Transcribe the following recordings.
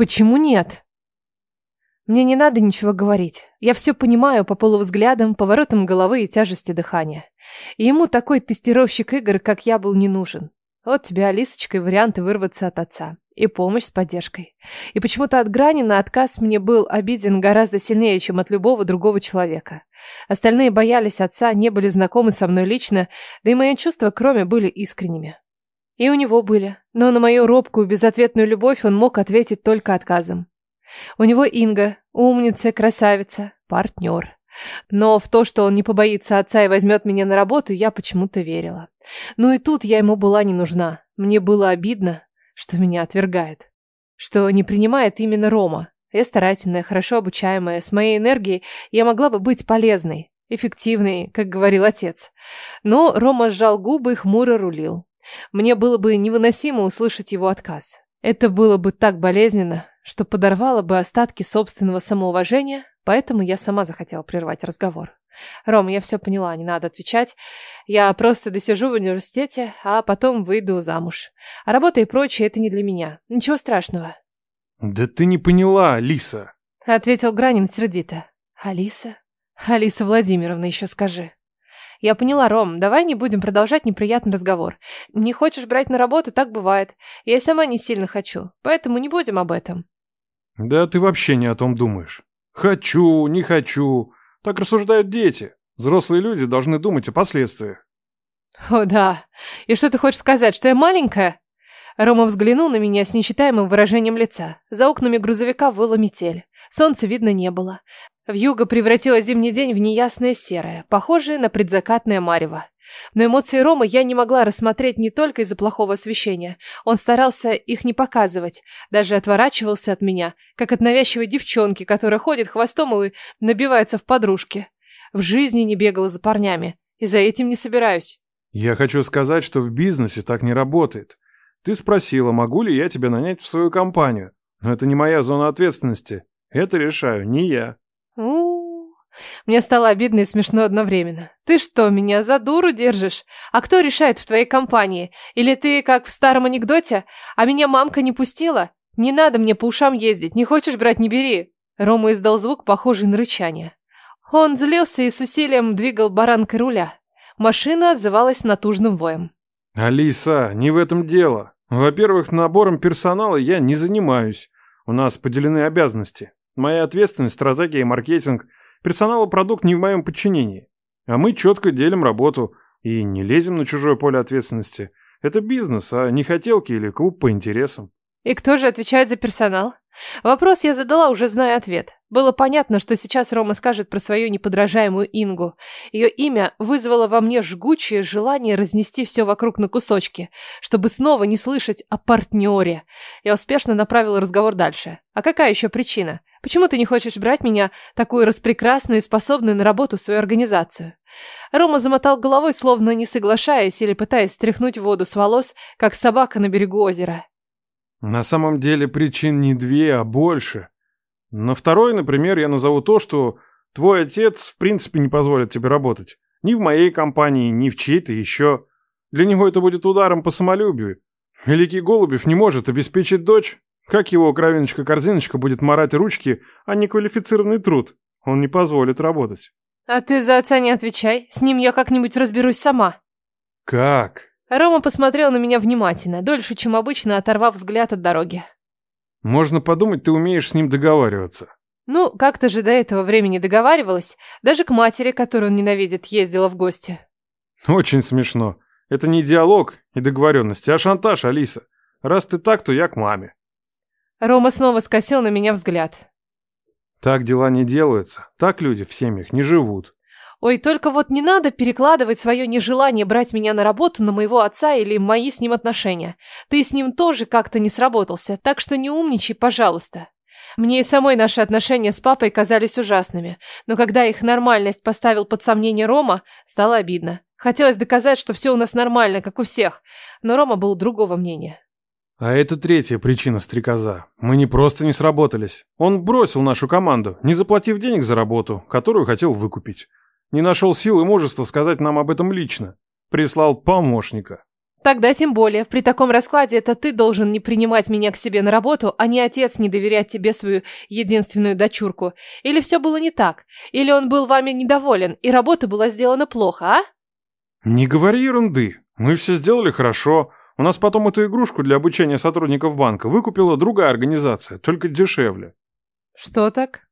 Почему нет? Мне не надо ничего говорить. Я все понимаю по полувзглядам, поворотам головы и тяжести дыхания. И ему такой тестировщик игр, как я, был не нужен. Вот тебе, Алисочка, и варианты вырваться от отца. И помощь с поддержкой. И почему-то от грани на отказ мне был обиден гораздо сильнее, чем от любого другого человека. Остальные боялись отца, не были знакомы со мной лично, да и мои чувства, кроме, были искренними. И у него были. Но на мою робкую, безответную любовь он мог ответить только отказом. У него Инга, умница, красавица, партнер. Но в то, что он не побоится отца и возьмет меня на работу, я почему-то верила. Ну и тут я ему была не нужна. Мне было обидно, что меня отвергает. Что не принимает именно Рома. Я старательная, хорошо обучаемая, с моей энергией я могла бы быть полезной, эффективной, как говорил отец. Но Рома сжал губы и хмуро рулил. Мне было бы невыносимо услышать его отказ. Это было бы так болезненно, что подорвало бы остатки собственного самоуважения, поэтому я сама захотела прервать разговор. Ром, я все поняла, не надо отвечать. Я просто досижу в университете, а потом выйду замуж. А работа и прочее это не для меня. Ничего страшного. Да ты не поняла, Алиса. Ответил Гранин сердито. Алиса? Алиса Владимировна, еще скажи. Я поняла, Ром, давай не будем продолжать неприятный разговор. Не хочешь брать на работу, так бывает. Я сама не сильно хочу, поэтому не будем об этом. Да ты вообще не о том думаешь. Хочу, не хочу. Так рассуждают дети. Взрослые люди должны думать о последствиях. О, да. И что ты хочешь сказать, что я маленькая? Рома взглянул на меня с нечитаемым выражением лица. За окнами грузовика выла метель. Солнца видно не было. Вьюга превратила зимний день в неясное серое, похожее на предзакатное марево. Но эмоции Ромы я не могла рассмотреть не только из-за плохого освещения. Он старался их не показывать, даже отворачивался от меня, как от навязчивой девчонки, которая ходит хвостом и набивается в подружки. В жизни не бегала за парнями, и за этим не собираюсь. Я хочу сказать, что в бизнесе так не работает. Ты спросила, могу ли я тебя нанять в свою компанию. Но это не моя зона ответственности. Это решаю не я. У, -у, у Мне стало обидно и смешно одновременно. Ты что, меня за дуру держишь? А кто решает в твоей компании? Или ты, как в старом анекдоте, а меня мамка не пустила? Не надо мне по ушам ездить, не хочешь брать, не бери. Рома издал звук, похожий на рычание. Он злился и с усилием двигал баранкой руля. Машина отзывалась натужным воем. Алиса, не в этом дело. Во-первых, набором персонала я не занимаюсь. У нас поделены обязанности. Моя ответственность, стратегия и маркетинг. Персонал и продукт не в моем подчинении. А мы четко делим работу и не лезем на чужое поле ответственности. Это бизнес, а не хотелки или клуб по интересам. И кто же отвечает за персонал? Вопрос я задала, уже зная ответ. Было понятно, что сейчас Рома скажет про свою неподражаемую Ингу. Ее имя вызвало во мне жгучее желание разнести все вокруг на кусочки, чтобы снова не слышать о партнере. Я успешно направила разговор дальше. А какая еще причина? Почему ты не хочешь брать меня, такую распрекрасную и способную на работу в свою организацию? Рома замотал головой, словно не соглашаясь или пытаясь стряхнуть воду с волос, как собака на берегу озера. На самом деле причин не две, а больше. На второй, например, я назову то, что твой отец в принципе не позволит тебе работать. Ни в моей компании, ни в чьей-то еще. Для него это будет ударом по самолюбию. Великий Голубев не может обеспечить дочь. Как его кровиночка-корзиночка будет морать ручки, а не квалифицированный труд? Он не позволит работать. А ты за отца не отвечай. С ним я как-нибудь разберусь сама. Как? Рома посмотрел на меня внимательно, дольше, чем обычно, оторвав взгляд от дороги. Можно подумать, ты умеешь с ним договариваться. Ну, как-то же до этого времени договаривалась. Даже к матери, которую он ненавидит, ездила в гости. Очень смешно. Это не диалог и договоренности, а шантаж, Алиса. Раз ты так, то я к маме. Рома снова скосил на меня взгляд. Так дела не делаются. Так люди в семьях не живут. Ой, только вот не надо перекладывать свое нежелание брать меня на работу на моего отца или мои с ним отношения. Ты с ним тоже как-то не сработался, так что не умничай, пожалуйста. Мне и самой наши отношения с папой казались ужасными, но когда их нормальность поставил под сомнение Рома, стало обидно. Хотелось доказать, что все у нас нормально, как у всех, но Рома был другого мнения. А это третья причина стрекоза. Мы не просто не сработались. Он бросил нашу команду, не заплатив денег за работу, которую хотел выкупить. Не нашел сил и мужества сказать нам об этом лично. Прислал помощника. Тогда тем более. При таком раскладе это ты должен не принимать меня к себе на работу, а не отец не доверять тебе свою единственную дочурку. Или все было не так? Или он был вами недоволен, и работа была сделана плохо, а? Не говори ерунды. Мы все сделали хорошо. У нас потом эту игрушку для обучения сотрудников банка выкупила другая организация, только дешевле. Что так?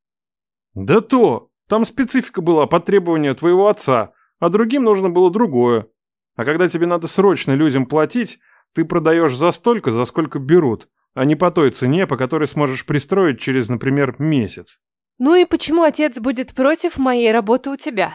Да то. Там специфика была по требованию твоего отца, а другим нужно было другое. А когда тебе надо срочно людям платить, ты продаешь за столько, за сколько берут, а не по той цене, по которой сможешь пристроить через, например, месяц. Ну и почему отец будет против моей работы у тебя?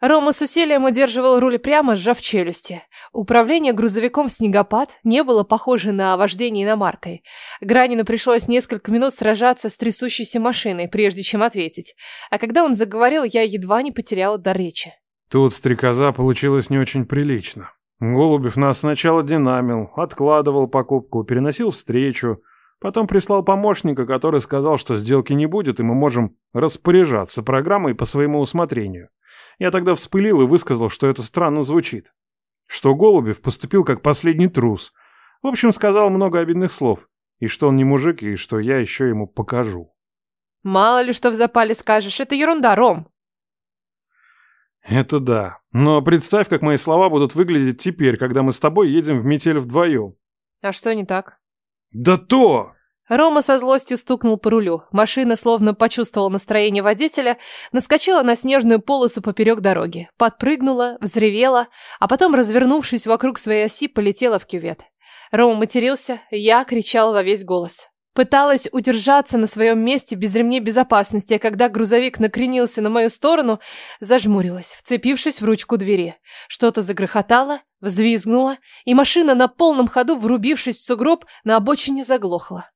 Рома с усилием удерживал руль прямо, сжав челюсти. Управление грузовиком «Снегопад» не было похоже на вождение иномаркой. Гранину пришлось несколько минут сражаться с трясущейся машиной, прежде чем ответить. А когда он заговорил, я едва не потеряла дар речи. Тут стрекоза получилось не очень прилично. Голубев нас сначала динамил, откладывал покупку, переносил встречу, потом прислал помощника, который сказал, что сделки не будет, и мы можем распоряжаться программой по своему усмотрению. Я тогда вспылил и высказал, что это странно звучит. Что Голубев поступил как последний трус. В общем, сказал много обидных слов. И что он не мужик, и что я еще ему покажу. Мало ли что в запале скажешь, это ерунда, Ром. Это да. Но представь, как мои слова будут выглядеть теперь, когда мы с тобой едем в метель вдвоем. А что не так? Да то! Рома со злостью стукнул по рулю. Машина, словно почувствовала настроение водителя, наскочила на снежную полосу поперек дороги, подпрыгнула, взревела, а потом, развернувшись вокруг своей оси, полетела в кювет. Рома матерился, я кричала во весь голос. Пыталась удержаться на своем месте без ремней безопасности, а когда грузовик накренился на мою сторону, зажмурилась, вцепившись в ручку двери. Что-то загрохотало, взвизгнуло, и машина на полном ходу, врубившись в сугроб, на обочине заглохла.